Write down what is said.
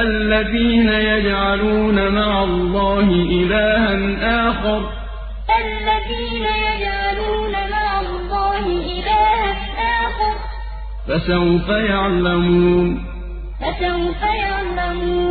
الذين يجعلون مع الله إلها آخر. الذين يجعلون مع الله إلها آخر. فسوف يعلمون. فسوف يعلمون.